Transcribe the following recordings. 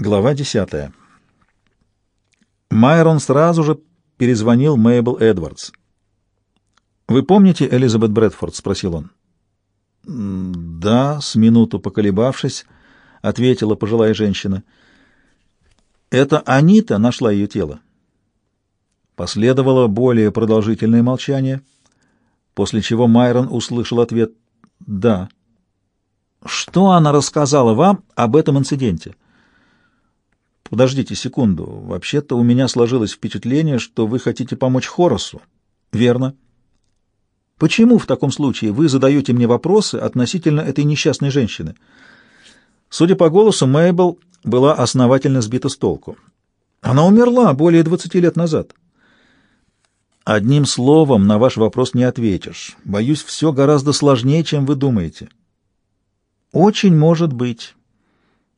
Глава 10. Майрон сразу же перезвонил Мейбл Эдвардс. «Вы помните Элизабет Брэдфорд?» — спросил он. «Да», — с минуту поколебавшись, ответила пожилая женщина. «Это Анита нашла ее тело». Последовало более продолжительное молчание, после чего Майрон услышал ответ «да». «Что она рассказала вам об этом инциденте?» Подождите секунду. Вообще-то у меня сложилось впечатление, что вы хотите помочь Хоросу. Верно. Почему в таком случае вы задаете мне вопросы относительно этой несчастной женщины? Судя по голосу, Мейбл была основательно сбита с толку. Она умерла более 20 лет назад. Одним словом на ваш вопрос не ответишь. Боюсь, все гораздо сложнее, чем вы думаете. Очень может быть.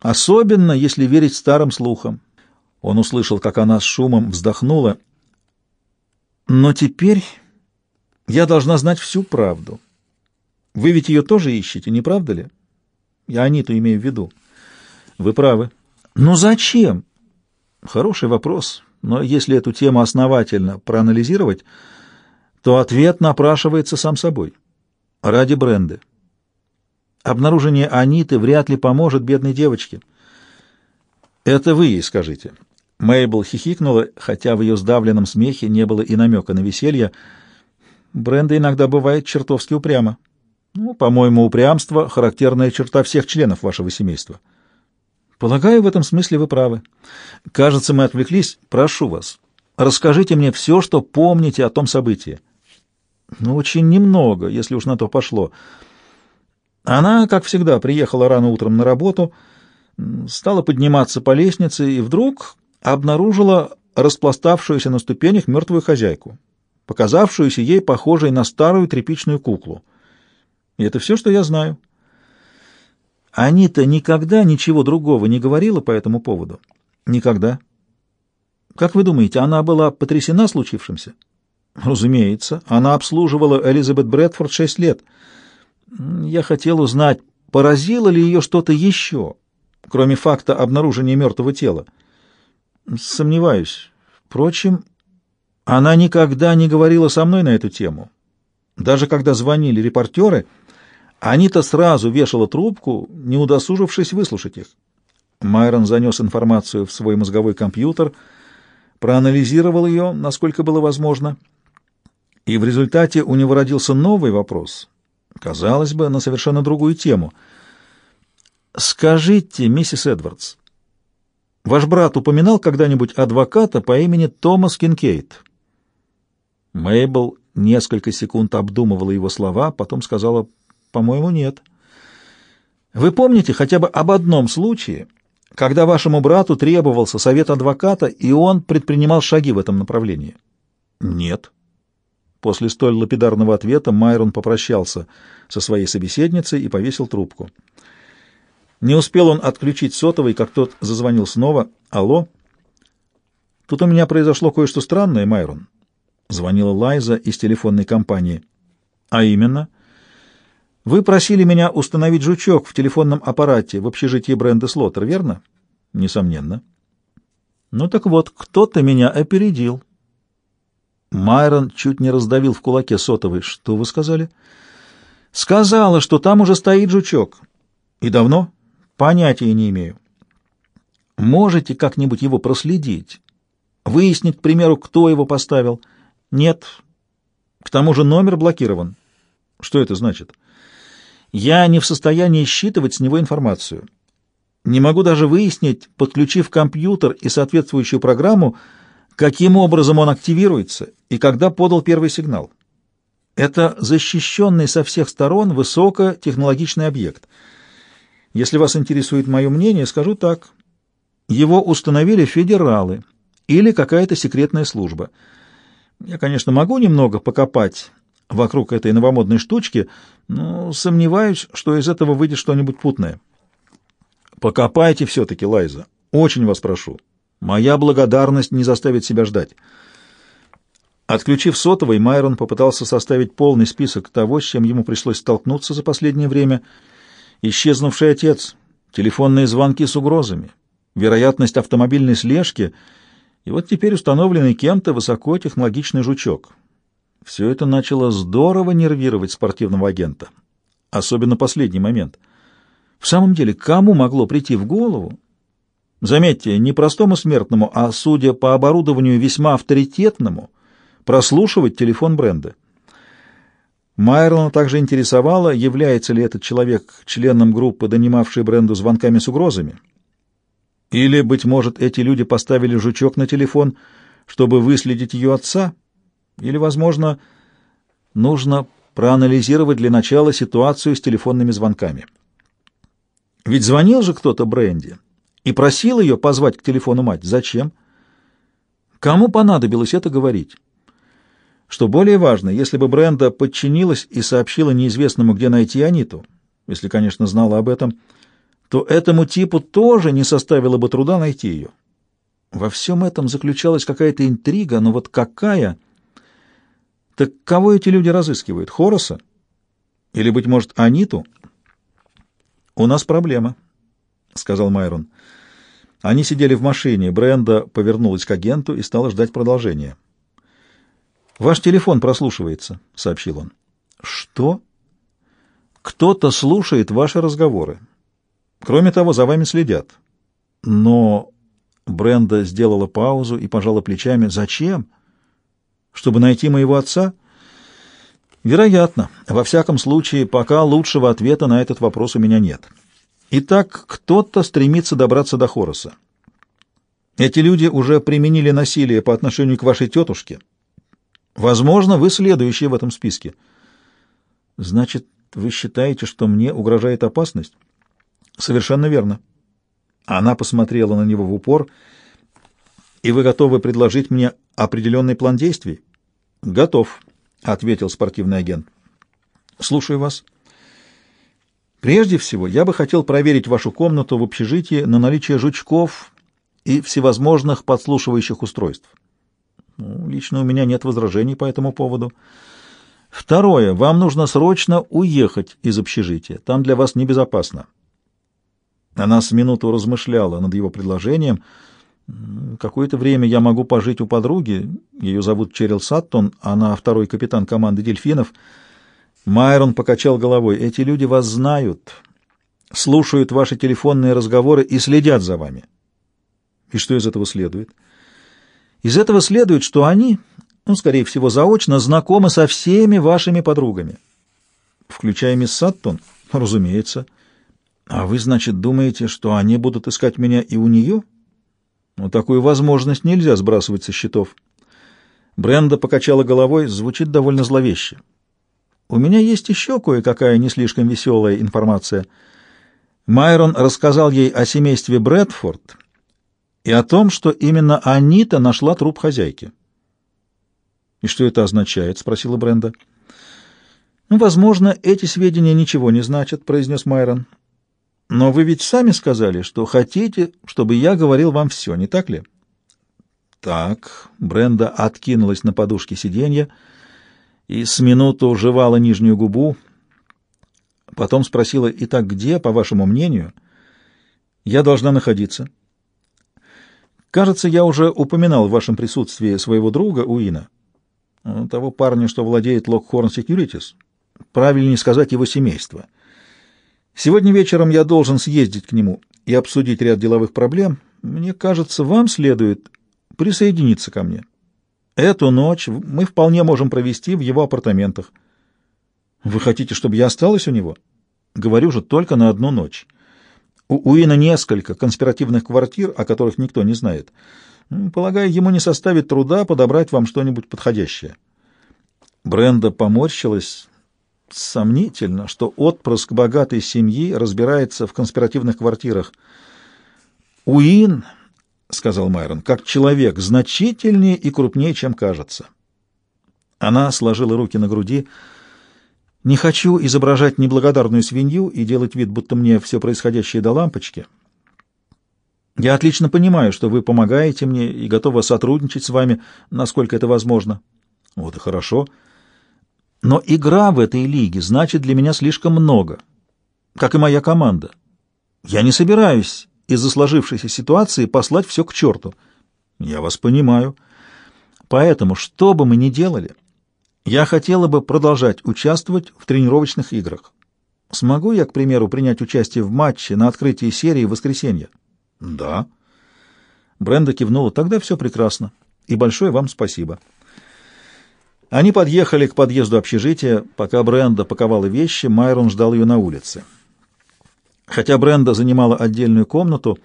Особенно, если верить старым слухам. Он услышал, как она с шумом вздохнула. Но теперь я должна знать всю правду. Вы ведь ее тоже ищете, не правда ли? Я Аниту имею в виду. Вы правы. Но зачем? Хороший вопрос. Но если эту тему основательно проанализировать, то ответ напрашивается сам собой. Ради бренда. Обнаружение Аниты вряд ли поможет бедной девочке. Это вы ей скажите. Мейбл хихикнула, хотя в ее сдавленном смехе не было и намека на веселье. Бренда иногда бывает чертовски упряма. Ну, по-моему, упрямство — характерная черта всех членов вашего семейства. Полагаю, в этом смысле вы правы. Кажется, мы отвлеклись. Прошу вас, расскажите мне все, что помните о том событии. Ну, очень немного, если уж на то пошло. Она, как всегда, приехала рано утром на работу, стала подниматься по лестнице и вдруг обнаружила распластавшуюся на ступенях мертвую хозяйку, показавшуюся ей похожей на старую тряпичную куклу. И это все, что я знаю. Анита никогда ничего другого не говорила по этому поводу? Никогда. Как вы думаете, она была потрясена случившимся? Разумеется. Она обслуживала Элизабет Брэдфорд шесть лет — я хотел узнать, поразило ли ее что-то еще, кроме факта обнаружения мертвого тела. Сомневаюсь. Впрочем, она никогда не говорила со мной на эту тему. Даже когда звонили репортеры, Анита сразу вешала трубку, не удосужившись выслушать их. Майрон занес информацию в свой мозговой компьютер, проанализировал ее, насколько было возможно, и в результате у него родился новый вопрос — Казалось бы, на совершенно другую тему. «Скажите, миссис Эдвардс, ваш брат упоминал когда-нибудь адвоката по имени Томас Кинкейт?» Мейбл несколько секунд обдумывала его слова, потом сказала, «По-моему, нет». «Вы помните хотя бы об одном случае, когда вашему брату требовался совет адвоката, и он предпринимал шаги в этом направлении?» «Нет». После столь лапидарного ответа Майрон попрощался со своей собеседницей и повесил трубку. Не успел он отключить сотовый, как тот зазвонил снова. «Алло?» «Тут у меня произошло кое-что странное, Майрон», — звонила Лайза из телефонной компании. «А именно?» «Вы просили меня установить жучок в телефонном аппарате в общежитии бренда Слоттер, верно?» «Несомненно». «Ну так вот, кто-то меня опередил». Майрон чуть не раздавил в кулаке сотовый. «Что вы сказали?» «Сказала, что там уже стоит жучок». «И давно?» «Понятия не имею». «Можете как-нибудь его проследить? Выяснить, к примеру, кто его поставил?» «Нет. К тому же номер блокирован». «Что это значит?» «Я не в состоянии считывать с него информацию. Не могу даже выяснить, подключив компьютер и соответствующую программу, каким образом он активируется и когда подал первый сигнал. Это защищенный со всех сторон высокотехнологичный объект. Если вас интересует мое мнение, скажу так. Его установили федералы или какая-то секретная служба. Я, конечно, могу немного покопать вокруг этой новомодной штучки, но сомневаюсь, что из этого выйдет что-нибудь путное. Покопайте все-таки, Лайза. Очень вас прошу. Моя благодарность не заставит себя ждать. Отключив сотовый, Майрон попытался составить полный список того, с чем ему пришлось столкнуться за последнее время. Исчезнувший отец, телефонные звонки с угрозами, вероятность автомобильной слежки и вот теперь установленный кем-то высокотехнологичный жучок. Все это начало здорово нервировать спортивного агента. Особенно последний момент. В самом деле, кому могло прийти в голову? Заметьте, не простому смертному, а, судя по оборудованию, весьма авторитетному, прослушивать телефон бренда. Майрона также интересовало, является ли этот человек членом группы, донимавшей бренду звонками с угрозами. Или, быть может, эти люди поставили жучок на телефон, чтобы выследить ее отца? Или, возможно, нужно проанализировать для начала ситуацию с телефонными звонками? Ведь звонил же кто-то Бренди и просил ее позвать к телефону мать. Зачем? Кому понадобилось это говорить? Что более важно, если бы Бренда подчинилась и сообщила неизвестному, где найти Аниту, если, конечно, знала об этом, то этому типу тоже не составило бы труда найти ее. Во всем этом заключалась какая-то интрига, но вот какая? Так кого эти люди разыскивают? Хороса? Или, быть может, Аниту? «У нас проблема», — сказал Майрон. Они сидели в машине. Бренда повернулась к агенту и стала ждать продолжения. «Ваш телефон прослушивается», — сообщил он. «Что?» «Кто-то слушает ваши разговоры. Кроме того, за вами следят». «Но...» Бренда сделала паузу и пожала плечами. «Зачем? Чтобы найти моего отца?» «Вероятно. Во всяком случае, пока лучшего ответа на этот вопрос у меня нет. Итак, кто-то стремится добраться до Хороса. Эти люди уже применили насилие по отношению к вашей тетушке». Возможно, вы следующие в этом списке. Значит, вы считаете, что мне угрожает опасность? Совершенно верно. Она посмотрела на него в упор. И вы готовы предложить мне определенный план действий? Готов, ответил спортивный агент. Слушаю вас. Прежде всего, я бы хотел проверить вашу комнату в общежитии на наличие жучков и всевозможных подслушивающих устройств. Ну, лично у меня нет возражений по этому поводу. Второе. Вам нужно срочно уехать из общежития. Там для вас небезопасно. Она с минуту размышляла над его предложением. Какое-то время я могу пожить у подруги. Ее зовут Черил Саттон. Она второй капитан команды дельфинов. Майрон покачал головой. Эти люди вас знают, слушают ваши телефонные разговоры и следят за вами. И что из этого следует? — из этого следует, что они, ну, скорее всего, заочно знакомы со всеми вашими подругами. Включая мисс Саттон? Разумеется. А вы, значит, думаете, что они будут искать меня и у нее? Ну, такую возможность нельзя сбрасывать со счетов. Бренда покачала головой, звучит довольно зловеще. У меня есть еще кое-какая не слишком веселая информация. Майрон рассказал ей о семействе Брэдфорд и о том, что именно Анита нашла труп хозяйки. «И что это означает?» — спросила Бренда. «Ну, возможно, эти сведения ничего не значат», — произнес Майрон. «Но вы ведь сами сказали, что хотите, чтобы я говорил вам все, не так ли?» «Так», — Бренда откинулась на подушке сиденья и с минуту жевала нижнюю губу, потом спросила, «Итак, где, по вашему мнению, я должна находиться?» Кажется, я уже упоминал в вашем присутствии своего друга Уина, того парня, что владеет Lockhorn Securities. Правильнее сказать его семейство. Сегодня вечером я должен съездить к нему и обсудить ряд деловых проблем. Мне кажется, вам следует присоединиться ко мне. Эту ночь мы вполне можем провести в его апартаментах. Вы хотите, чтобы я осталась у него? Говорю же, только на одну ночь. У Уина несколько конспиративных квартир, о которых никто не знает. Полагаю, ему не составит труда подобрать вам что-нибудь подходящее. Бренда поморщилась. Сомнительно, что отпрыск богатой семьи разбирается в конспиративных квартирах. Уин, — сказал Майрон, — как человек значительнее и крупнее, чем кажется. Она сложила руки на груди, — не хочу изображать неблагодарную свинью и делать вид, будто мне все происходящее до лампочки. Я отлично понимаю, что вы помогаете мне и готова сотрудничать с вами, насколько это возможно. Вот и хорошо. Но игра в этой лиге значит для меня слишком много, как и моя команда. Я не собираюсь из-за сложившейся ситуации послать все к черту. Я вас понимаю. Поэтому, что бы мы ни делали, я хотела бы продолжать участвовать в тренировочных играх. Смогу я, к примеру, принять участие в матче на открытии серии в воскресенье? Да. Бренда кивнула. Тогда все прекрасно. И большое вам спасибо. Они подъехали к подъезду общежития. Пока Бренда паковала вещи, Майрон ждал ее на улице. Хотя Бренда занимала отдельную комнату,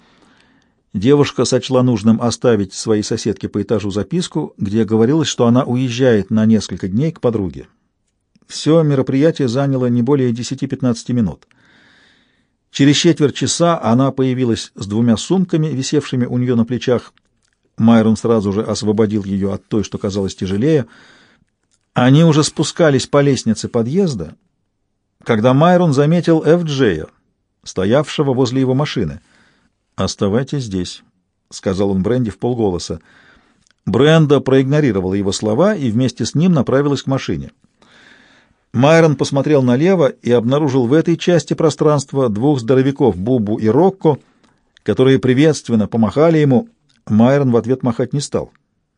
девушка сочла нужным оставить своей соседке по этажу записку, где говорилось, что она уезжает на несколько дней к подруге. Все мероприятие заняло не более 10-15 минут. Через четверть часа она появилась с двумя сумками, висевшими у нее на плечах. Майрон сразу же освободил ее от той, что казалось тяжелее. Они уже спускались по лестнице подъезда, когда Майрон заметил Эф-Джея, стоявшего возле его машины. «Оставайтесь здесь», — сказал он Бренди в полголоса. Бренда проигнорировала его слова и вместе с ним направилась к машине. Майрон посмотрел налево и обнаружил в этой части пространства двух здоровяков, Бубу и Рокко, которые приветственно помахали ему. Майрон в ответ махать не стал.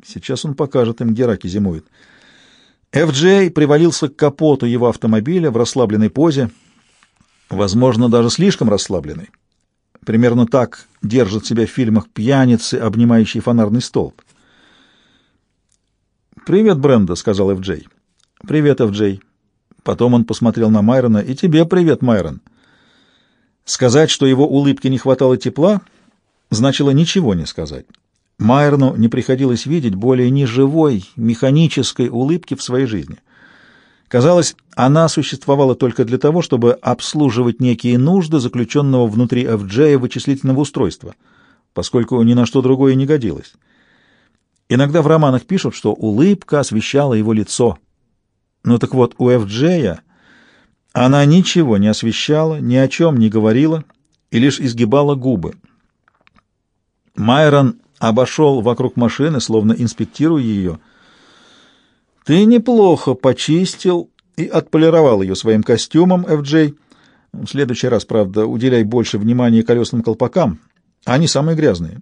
Сейчас он покажет им, где раки зимуют. Эф-Джей привалился к капоту его автомобиля в расслабленной позе, возможно, даже слишком расслабленной. Примерно так держат себя в фильмах пьяницы, обнимающие фонарный столб. «Привет, Бренда», — сказал Эф-Джей. «Привет, Эф-Джей». Потом он посмотрел на Майрона. «И тебе привет, Майрон». Сказать, что его улыбке не хватало тепла, значило ничего не сказать. Майрону не приходилось видеть более ни живой, механической улыбки в своей жизни. Казалось, она существовала только для того, чтобы обслуживать некие нужды заключенного внутри FJ вычислительного устройства, поскольку ни на что другое не годилось. Иногда в романах пишут, что улыбка освещала его лицо — ну так вот, у Эф-Джея она ничего не освещала, ни о чем не говорила и лишь изгибала губы. Майрон обошел вокруг машины, словно инспектируя ее. «Ты неплохо почистил и отполировал ее своим костюмом, Эф-Джей. В следующий раз, правда, уделяй больше внимания колесным колпакам. Они самые грязные».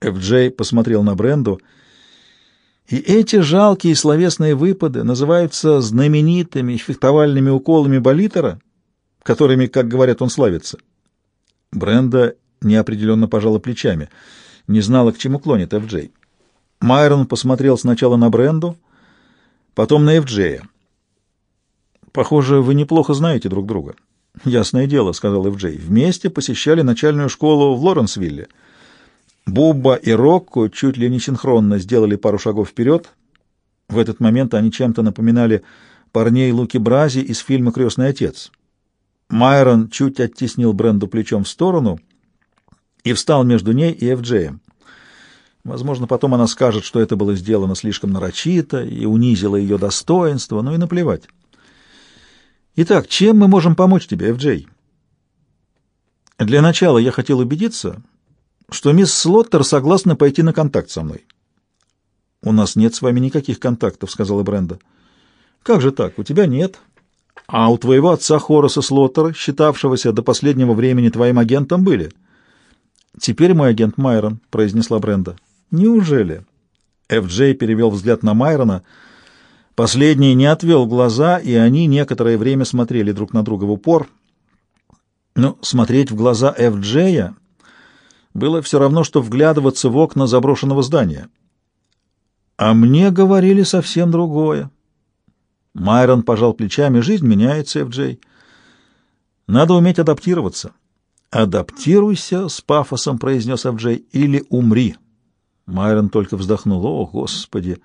Эф-Джей посмотрел на Бренду — и эти жалкие словесные выпады называются знаменитыми фехтовальными уколами Болитера, которыми, как говорят, он славится. Бренда неопределенно пожала плечами, не знала, к чему клонит Эф-Джей. Майрон посмотрел сначала на Бренду, потом на Эф-Джея. «Похоже, вы неплохо знаете друг друга». «Ясное дело», — сказал Эф-Джей. «Вместе посещали начальную школу в Лоренсвилле». Бубба и Рокко чуть ли не синхронно сделали пару шагов вперед. В этот момент они чем-то напоминали парней Луки Брази из фильма «Крестный отец». Майрон чуть оттеснил Бренду плечом в сторону и встал между ней и Эф-Джеем. Возможно, потом она скажет, что это было сделано слишком нарочито и унизило ее достоинство, но и наплевать. Итак, чем мы можем помочь тебе, Эф-Джей? Для начала я хотел убедиться, что мисс Слоттер согласна пойти на контакт со мной. «У нас нет с вами никаких контактов», — сказала Бренда. «Как же так? У тебя нет. А у твоего отца Хораса Слоттера, считавшегося до последнего времени твоим агентом, были». «Теперь мой агент Майрон», — произнесла Бренда. «Неужели?» Эф-Джей перевел взгляд на Майрона. Последний не отвел глаза, и они некоторое время смотрели друг на друга в упор. Но смотреть в глаза Эф-Джея было все равно, что вглядываться в окна заброшенного здания. А мне говорили совсем другое. Майрон пожал плечами. Жизнь меняется, Эф-Джей. Надо уметь адаптироваться. «Адаптируйся», — с пафосом произнес Эф-Джей, — «или умри». Майрон только вздохнул. «О, Господи!»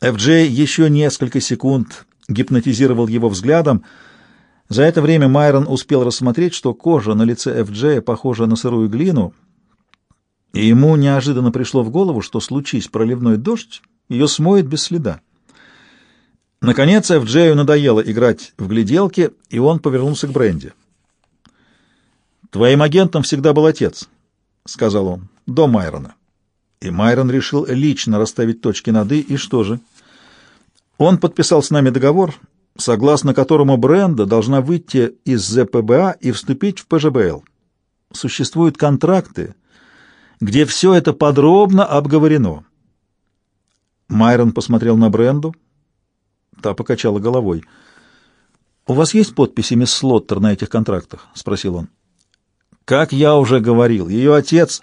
Эф-Джей еще несколько секунд гипнотизировал его взглядом. За это время Майрон успел рассмотреть, что кожа на лице Эф-Джея похожа на сырую глину — и ему неожиданно пришло в голову, что, случись проливной дождь, ее смоет без следа. Наконец, Эф-Джею надоело играть в гляделки, и он повернулся к Бренди. «Твоим агентом всегда был отец», — сказал он, — «до Майрона». И Майрон решил лично расставить точки над «и», и что же? Он подписал с нами договор, согласно которому Бренда должна выйти из ЗПБА и вступить в ПЖБЛ. существуют контракты, где все это подробно обговорено. Майрон посмотрел на Бренду. Та покачала головой. «У вас есть подписи мисс Слоттер на этих контрактах?» — спросил он. «Как я уже говорил, ее отец,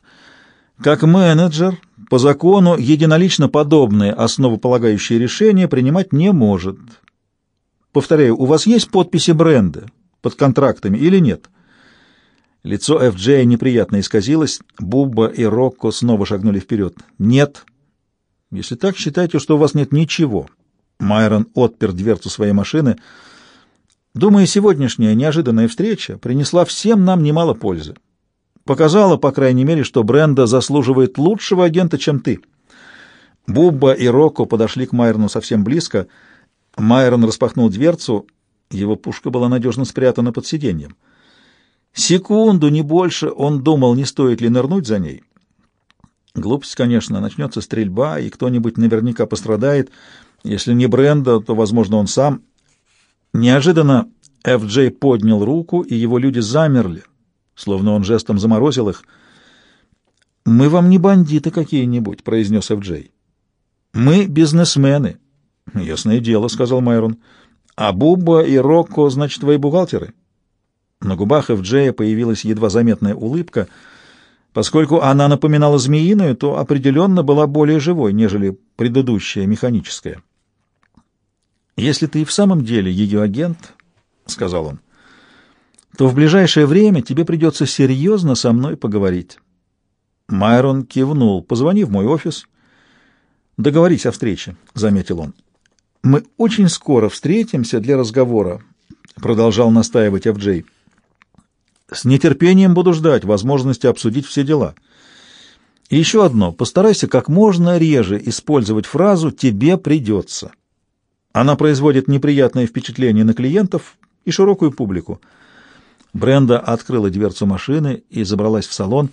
как менеджер, по закону единолично подобные основополагающие решения принимать не может. Повторяю, у вас есть подписи бренда под контрактами или нет?» Лицо Ф.Джея неприятно исказилось, Бубба и Рокко снова шагнули вперед. «Нет». «Если так, считайте, что у вас нет ничего». Майрон отпер дверцу своей машины — Думаю, сегодняшняя неожиданная встреча принесла всем нам немало пользы. Показала, по крайней мере, что Бренда заслуживает лучшего агента, чем ты. Бубба и Рокко подошли к Майрону совсем близко. Майрон распахнул дверцу, его пушка была надежно спрятана под сиденьем. Секунду, не больше, он думал, не стоит ли нырнуть за ней. Глупость, конечно, начнется стрельба, и кто-нибудь наверняка пострадает. Если не Бренда, то, возможно, он сам — Неожиданно Ф.Джей поднял руку, и его люди замерли, словно он жестом заморозил их. «Мы вам не бандиты какие-нибудь», — произнес Ф.Джей. «Мы бизнесмены». «Ясное дело», — сказал Майрон. «А Бубба и Рокко, значит, твои бухгалтеры?» На губах Эвджея появилась едва заметная улыбка. Поскольку она напоминала змеиную, то определенно была более живой, нежели предыдущая механическая. «Если ты и в самом деле ее агент, — сказал он, — то в ближайшее время тебе придется серьезно со мной поговорить». Майрон кивнул. «Позвони в мой офис». «Договорись о встрече», — заметил он. «Мы очень скоро встретимся для разговора», — продолжал настаивать Эф-Джей. «С нетерпением буду ждать возможности обсудить все дела». И еще одно. Постарайся как можно реже использовать фразу «тебе придется». Она производит неприятное впечатление на клиентов и широкую публику. Бренда открыла дверцу машины и забралась в салон.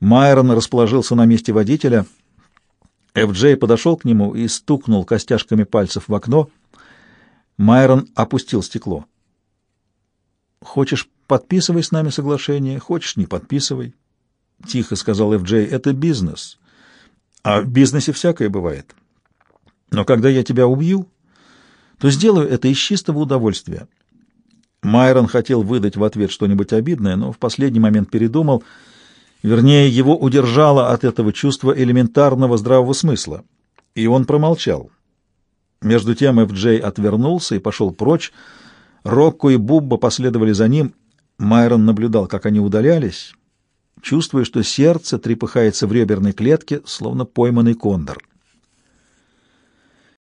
Майрон расположился на месте водителя. Эф-Джей подошел к нему и стукнул костяшками пальцев в окно. Майрон опустил стекло. «Хочешь, подписывай с нами соглашение, хочешь, не подписывай». Тихо сказал Эф-Джей, «это бизнес. А в бизнесе всякое бывает. Но когда я тебя убью, то сделаю это из чистого удовольствия. Майрон хотел выдать в ответ что-нибудь обидное, но в последний момент передумал. Вернее, его удержало от этого чувство элементарного здравого смысла, и он промолчал. Между тем Эф-Джей отвернулся и пошел прочь. Рокко и Бубба последовали за ним. Майрон наблюдал, как они удалялись, чувствуя, что сердце трепыхается в реберной клетке, словно пойманный кондор.